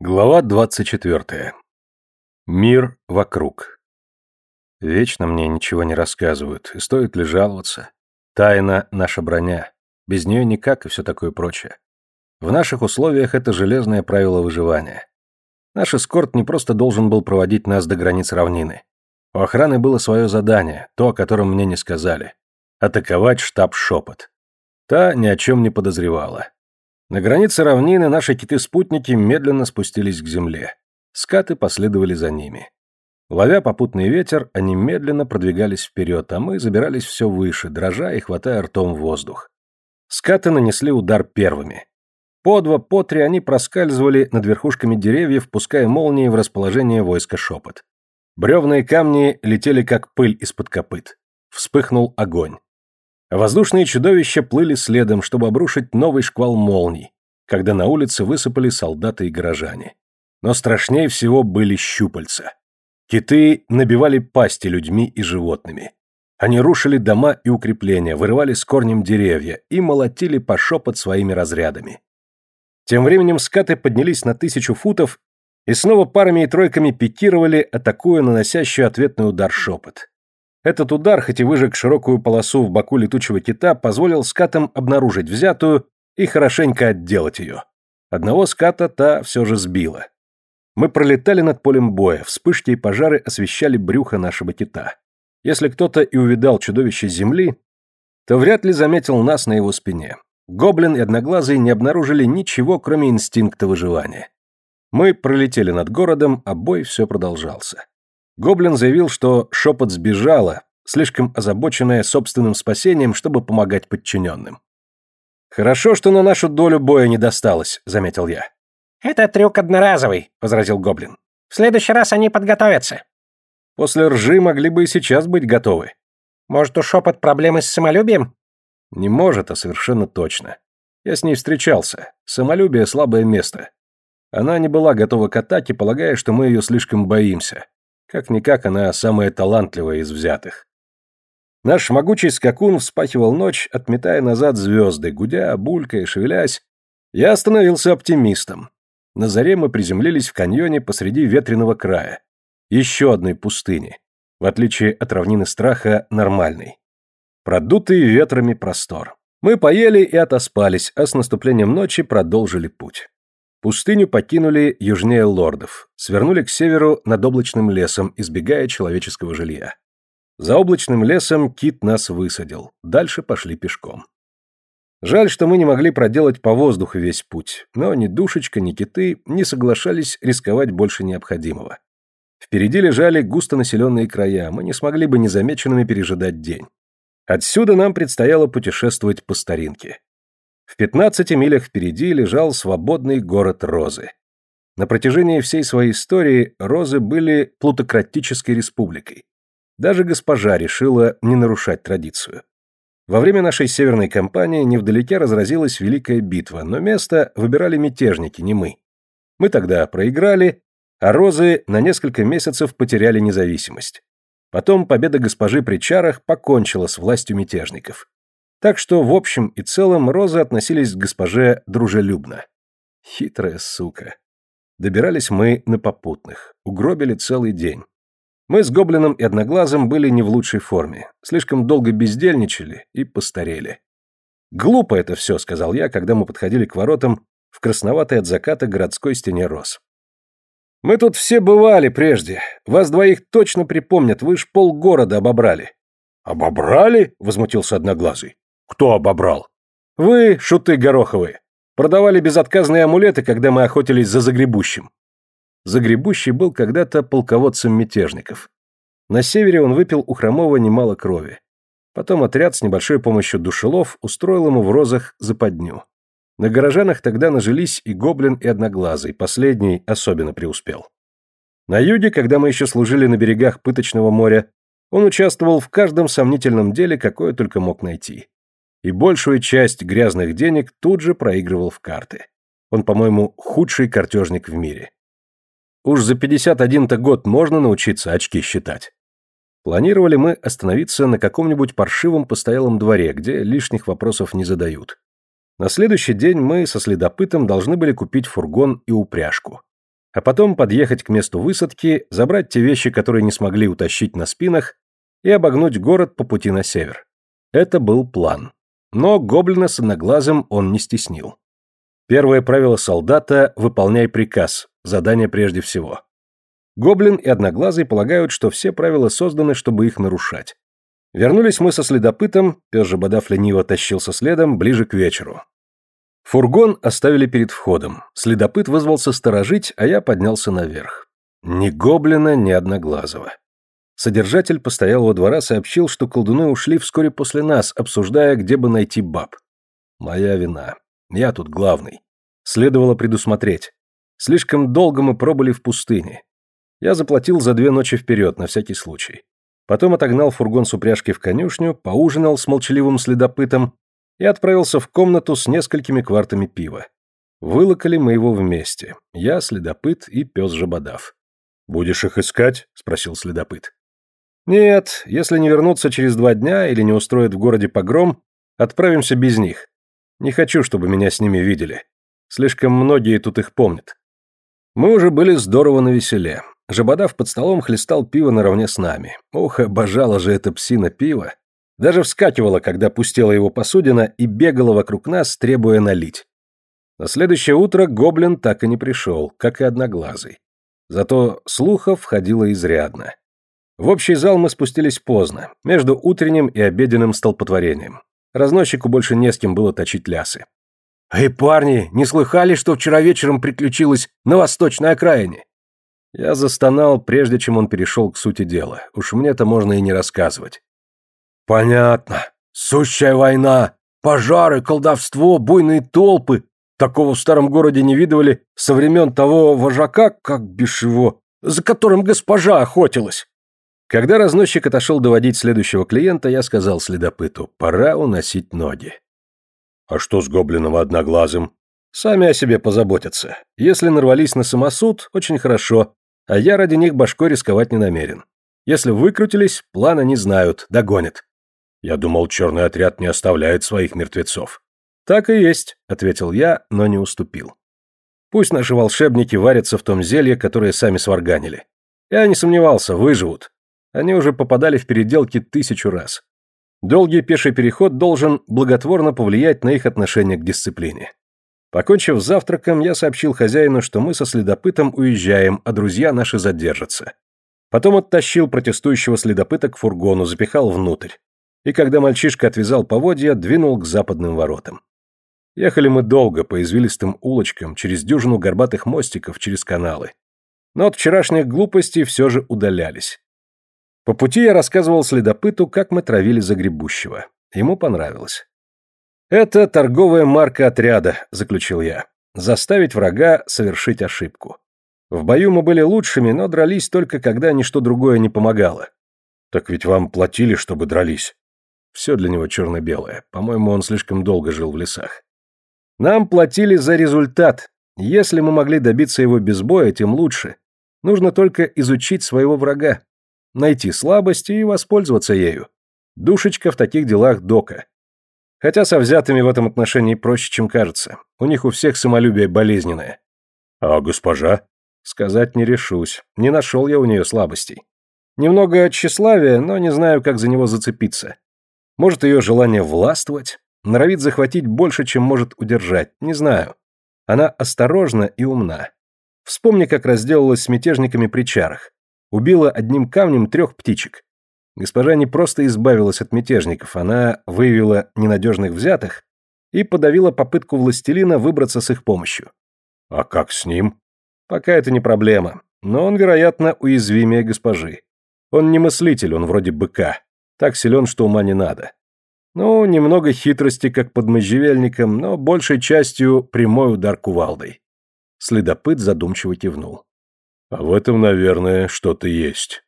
Глава 24. Мир вокруг. Вечно мне ничего не рассказывают, и стоит ли жаловаться. Тайна — наша броня. Без нее никак и все такое прочее. В наших условиях это железное правило выживания. Наш эскорт не просто должен был проводить нас до границ равнины. У охраны было свое задание, то, о котором мне не сказали. Атаковать штаб «Шепот». Та ни о чем не подозревала. На границе равнины наши киты-спутники медленно спустились к земле. Скаты последовали за ними. Ловя попутный ветер, они медленно продвигались вперед, а мы забирались все выше, дрожа и хватая ртом воздух. Скаты нанесли удар первыми. По два, по три они проскальзывали над верхушками деревьев, пуская молнии в расположение войска шепот. Бревна и камни летели как пыль из-под копыт. Вспыхнул огонь. Воздушные чудовища плыли следом, чтобы обрушить новый шквал молний, когда на улице высыпали солдаты и горожане. Но страшнее всего были щупальца. Киты набивали пасти людьми и животными. Они рушили дома и укрепления, вырывали с корнем деревья и молотили по шепот своими разрядами. Тем временем скаты поднялись на тысячу футов и снова парами и тройками пикировали, атакуя наносящую ответный удар шепот. Этот удар, хоть и выжег широкую полосу в боку летучего кита, позволил скатам обнаружить взятую и хорошенько отделать ее. Одного ската та все же сбила. Мы пролетали над полем боя, вспышки и пожары освещали брюхо нашего кита. Если кто-то и увидал чудовище земли, то вряд ли заметил нас на его спине. Гоблин и Одноглазый не обнаружили ничего, кроме инстинкта выживания. Мы пролетели над городом, а бой все продолжался. Гоблин заявил, что шепот сбежала, слишком озабоченная собственным спасением, чтобы помогать подчиненным. «Хорошо, что на нашу долю боя не досталось», — заметил я. «Это трюк одноразовый», — возразил Гоблин. «В следующий раз они подготовятся». «После ржи могли бы и сейчас быть готовы». «Может, у шепот проблемы с самолюбием?» «Не может, а совершенно точно. Я с ней встречался. Самолюбие — слабое место. Она не была готова к атаке, полагая, что мы ее слишком боимся. Как-никак она самая талантливая из взятых. Наш могучий скакун вспахивал ночь, отметая назад звезды, гудя, булькая, шевелясь. Я становился оптимистом. На заре мы приземлились в каньоне посреди ветреного края. Еще одной пустыни. В отличие от равнины страха, нормальной. Продутый ветрами простор. Мы поели и отоспались, а с наступлением ночи продолжили путь. Пустыню покинули южнее лордов, свернули к северу над облачным лесом, избегая человеческого жилья. За облачным лесом кит нас высадил, дальше пошли пешком. Жаль, что мы не могли проделать по воздуху весь путь, но ни душечка, ни киты не соглашались рисковать больше необходимого. Впереди лежали густонаселенные края, мы не смогли бы незамеченными пережидать день. Отсюда нам предстояло путешествовать по старинке. В 15 милях впереди лежал свободный город Розы. На протяжении всей своей истории Розы были плутократической республикой. Даже госпожа решила не нарушать традицию. Во время нашей северной кампании невдалеке разразилась великая битва, но место выбирали мятежники, не мы. Мы тогда проиграли, а Розы на несколько месяцев потеряли независимость. Потом победа госпожи при чарах покончила с властью мятежников. Так что, в общем и целом, розы относились к госпоже дружелюбно. Хитрая сука. Добирались мы на попутных, угробили целый день. Мы с Гоблином и Одноглазым были не в лучшей форме, слишком долго бездельничали и постарели. «Глупо это все», — сказал я, когда мы подходили к воротам в красноватой от заката городской стене роз. «Мы тут все бывали прежде. Вас двоих точно припомнят, вы ж полгорода обобрали». «Обобрали?» — возмутился Одноглазый. Кто обобрал? Вы, шуты гороховые. Продавали безотказные амулеты, когда мы охотились за Загребущим. Загребущий был когда-то полководцем мятежников. На севере он выпил у Хромова немало крови. Потом отряд с небольшой помощью душелов устроил ему в розах западню. На горожанах тогда нажились и гоблин, и одноглазый, последний особенно преуспел. На юге, когда мы еще служили на берегах Пыточного моря, он участвовал в каждом сомнительном деле, какое только мог найти и большую часть грязных денег тут же проигрывал в карты. Он, по-моему, худший картежник в мире. Уж за 51-то год можно научиться очки считать. Планировали мы остановиться на каком-нибудь паршивом постоялом дворе, где лишних вопросов не задают. На следующий день мы со следопытом должны были купить фургон и упряжку. а потом подъехать к месту высадки, забрать те вещи, которые не смогли утащить на спинах, и обогнуть город по пути на север. Это был план. Но гоблина с одноглазым он не стеснил. Первое правило солдата – выполняй приказ, задание прежде всего. Гоблин и Одноглазый полагают, что все правила созданы, чтобы их нарушать. Вернулись мы со следопытом, пес Жабодав лениво тащился следом, ближе к вечеру. Фургон оставили перед входом. Следопыт вызвался сторожить, а я поднялся наверх. Ни гоблина, ни одноглазого. Содержатель постоялого двора сообщил, что колдуны ушли вскоре после нас, обсуждая, где бы найти баб. Моя вина. Я тут главный. Следовало предусмотреть. Слишком долго мы пробыли в пустыне. Я заплатил за две ночи вперед, на всякий случай. Потом отогнал фургон с упряжки в конюшню, поужинал с молчаливым следопытом и отправился в комнату с несколькими квартами пива. Вылокали мы его вместе. Я, следопыт и пес Жабодав. «Будешь их искать?» — спросил следопыт. «Нет, если не вернутся через два дня или не устроят в городе погром, отправимся без них. Не хочу, чтобы меня с ними видели. Слишком многие тут их помнят». Мы уже были здорово навеселе. Жабодав под столом хлестал пиво наравне с нами. Ох, обожала же эта псина пиво. Даже вскакивала, когда пустела его посудина, и бегала вокруг нас, требуя налить. На следующее утро гоблин так и не пришел, как и одноглазый. Зато слухов входило изрядно. В общий зал мы спустились поздно, между утренним и обеденным столпотворением. Разносчику больше не с кем было точить лясы. «Эй, парни, не слыхали, что вчера вечером приключилось на восточной окраине?» Я застонал, прежде чем он перешел к сути дела. Уж мне-то можно и не рассказывать. «Понятно. Сущая война. Пожары, колдовство, буйные толпы. Такого в старом городе не видывали со времен того вожака, как бишь его, за которым госпожа охотилась». Когда разносчик отошел доводить следующего клиента, я сказал следопыту, пора уносить ноги. «А что с гоблином одноглазым?» «Сами о себе позаботятся. Если нарвались на самосуд, очень хорошо а я ради них башкой рисковать не намерен. Если выкрутились, плана не знают, догонят. Я думал, черный отряд не оставляет своих мертвецов. Так и есть, ответил я, но не уступил. Пусть наши волшебники варятся в том зелье, которое сами сварганили. Я не сомневался, выживут. Они уже попадали в переделки тысячу раз. Долгий пеший переход должен благотворно повлиять на их отношение к дисциплине. Покончив завтраком, я сообщил хозяину, что мы со следопытом уезжаем, а друзья наши задержатся. Потом оттащил протестующего следопыта к фургону, запихал внутрь. И когда мальчишка отвязал поводья, двинул к западным воротам. Ехали мы долго по извилистым улочкам, через дюжину горбатых мостиков, через каналы. Но от вчерашних глупостей все же удалялись. По пути я рассказывал следопыту, как мы травили загребущего. Ему понравилось. «Это торговая марка отряда», — заключил я. «Заставить врага совершить ошибку. В бою мы были лучшими, но дрались только когда ничто другое не помогало». «Так ведь вам платили, чтобы дрались». Все для него черно-белое. По-моему, он слишком долго жил в лесах. Нам платили за результат. Если мы могли добиться его без боя, тем лучше. Нужно только изучить своего врага. Найти слабости и воспользоваться ею. Душечка в таких делах дока. Хотя со взятыми в этом отношении проще, чем кажется. У них у всех самолюбие болезненное. А госпожа? Сказать не решусь. Не нашел я у нее слабостей. Немного тщеславия, но не знаю, как за него зацепиться. Может, ее желание властвовать? Норовит захватить больше, чем может удержать. Не знаю. Она осторожна и умна. Вспомни, как разделалась с мятежниками при чарах. Убила одним камнем трех птичек. Госпожа не просто избавилась от мятежников, она выявила ненадежных взятых и подавила попытку властелина выбраться с их помощью. А как с ним? Пока это не проблема, но он, вероятно, уязвимее госпожи. Он не мыслитель, он вроде быка. Так силен, что ума не надо. Ну, немного хитрости, как под можжевельником, но большей частью прямой удар кувалдой. Следопыт задумчиво кивнул. А в этом, наверное, что-то есть.